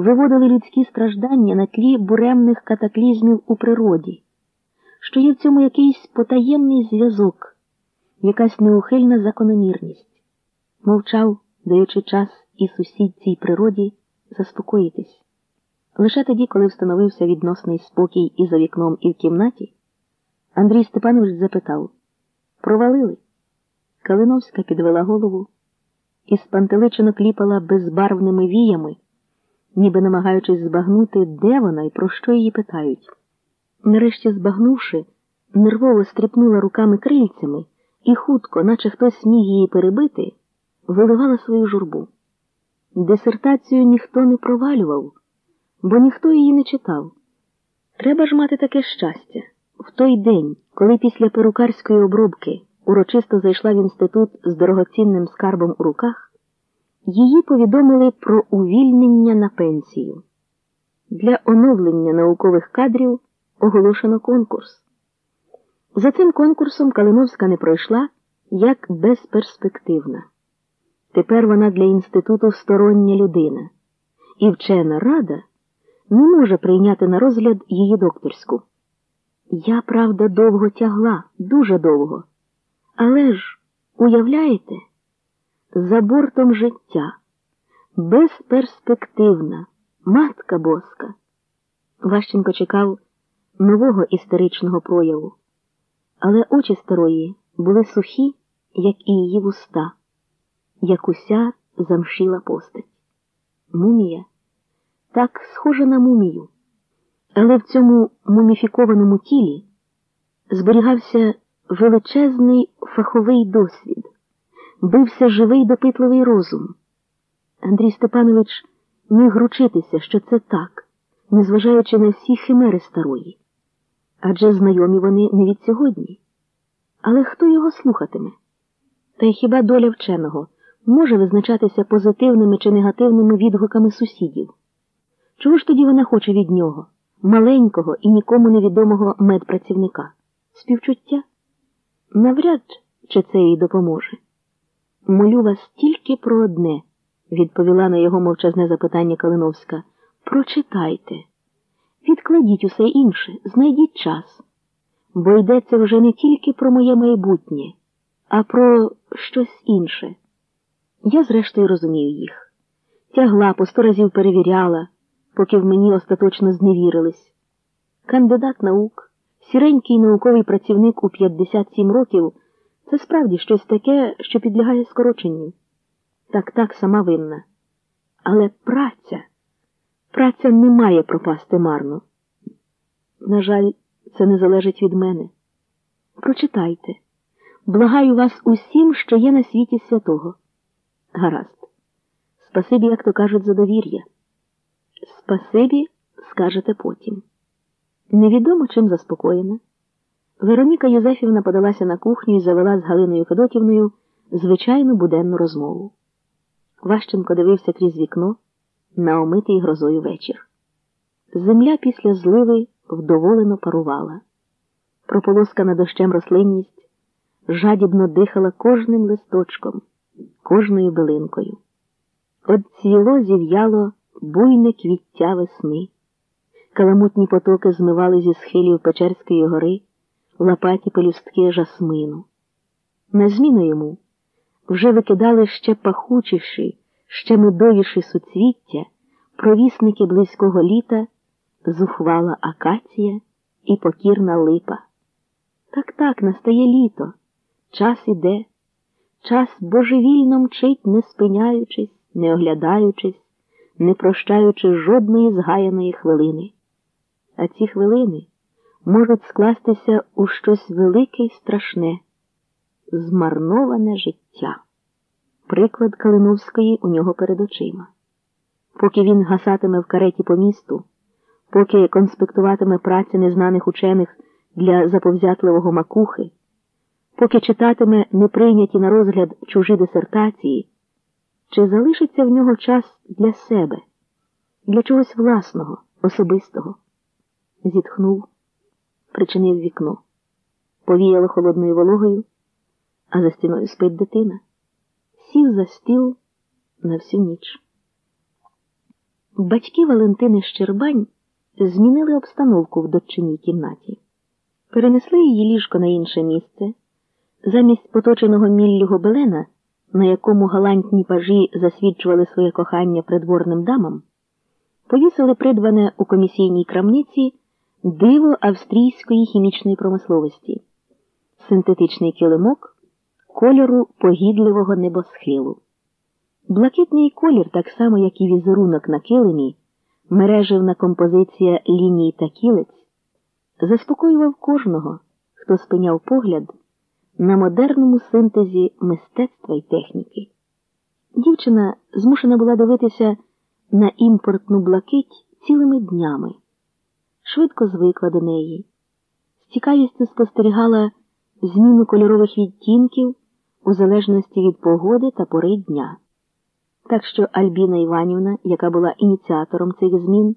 виводили людські страждання на тлі буремних катаклізмів у природі, що є в цьому якийсь потаємний зв'язок, якась неухильна закономірність, мовчав, даючи час і сусідцій природі заспокоїтись. Лише тоді, коли встановився відносний спокій і за вікном, і в кімнаті, Андрій Степанович запитав Провалили? Калиновська підвела голову і спантеличено кліпала безбарвними віями, ніби намагаючись збагнути, де вона і про що її питають. Нарешті збагнувши, нервово стріпнула руками крильцями і хутко, наче хтось міг її перебити, виливала свою журбу. Дисертацію ніхто не провалював, бо ніхто її не читав. Треба ж мати таке щастя. В той день, коли після перукарської обробки урочисто зайшла в інститут з дорогоцінним скарбом у руках, її повідомили про увільнення на пенсію. Для оновлення наукових кадрів оголошено конкурс. За цим конкурсом Калиновська не пройшла як безперспективна. Тепер вона для інституту стороння людина, і вчена рада не може прийняти на розгляд її докторську. Я, правда, довго тягла, дуже довго. Але ж, уявляєте, за бортом життя, безперспективна, матка боска. Ващенко чекав нового істеричного прояву, але очі старої були сухі, як і її вуста, як уся замшіла постать. Мумія? Так схожа на мумію, але в цьому муміфікованому тілі зберігався величезний фаховий досвід, бився живий допитливий розум. Андрій Степанович міг ручитися, що це так, незважаючи на всі химери старої. Адже знайомі вони не від сьогодні. Але хто його слухатиме? Та й хіба доля вченого може визначатися позитивними чи негативними відгуками сусідів? Чого ж тоді вона хоче від нього, маленького і нікому невідомого медпрацівника? Співчуття? Навряд чи це їй допоможе. Молю вас тільки про одне, відповіла на його мовчазне запитання Калиновська. Прочитайте, відкладіть усе інше, знайдіть час, бо йдеться вже не тільки про моє майбутнє, а про щось інше. Я, зрештою, розумію їх. Тягла, по сто разів перевіряла, поки в мені остаточно зневірились. Кандидат наук сіренький науковий працівник у 57 років це справді щось таке, що підлягає скороченню. Так, так, сама винна. Але праця, праця не має пропасти марно. На жаль, це не залежить від мене. Прочитайте. Благаю вас усім, що є на світі святого. Гаразд. Спасибі, як то кажуть, за довір'я. Спасибі скажете потім. Невідомо чим заспокоєна. Вероніка Юзефівна подалася на кухню і завела з Галиною Федотівною звичайну буденну розмову. Ващенко дивився крізь вікно на омитий грозою вечір. Земля після зливи вдоволено парувала. Прополоскана дощем рослинність жадібно дихала кожним листочком, кожною билинкою. От цвіло зів'яло буйне квіття весни. Каламутні потоки змивали зі схилів Печерської гори лопаті пелюстки жасмину. На зміну йому вже викидали ще пахучіші, ще медовіші суцвіття, провісники близького літа, зухвала акація і покірна липа. Так так настає літо, час іде, час божевільно мчить, не спиняючись, не оглядаючись, не прощаючи жодної згаяної хвилини а ці хвилини можуть скластися у щось велике й страшне, змарноване життя. Приклад Калиновської у нього перед очима. Поки він гасатиме в кареті по місту, поки конспектуватиме праці незнаних учених для заповзятливого макухи, поки читатиме неприйняті на розгляд чужі дисертації, чи залишиться в нього час для себе, для чогось власного, особистого зітхнув, причинив вікно, повіяло холодною вологою, а за стіною спить дитина, сів за стіл на всю ніч. Батьки Валентини Щербань змінили обстановку в доччиній кімнаті, перенесли її ліжко на інше місце, замість поточеного міллю гобелена, на якому галантні пажі засвідчували своє кохання придворним дамам, повісили придбане у комісійній крамниці диво австрійської хімічної промисловості, синтетичний килимок кольору погідливого небосхилу. Блакитний колір, так само як і візерунок на килимі, мереживна композиція ліній та кілець, заспокоював кожного, хто спиняв погляд на модерному синтезі мистецтва й техніки. Дівчина змушена була дивитися на імпортну блакить цілими днями, швидко звикла до неї, з цікавістю спостерігала зміну кольорових відтінків у залежності від погоди та пори дня. Так що Альбіна Іванівна, яка була ініціатором цих змін,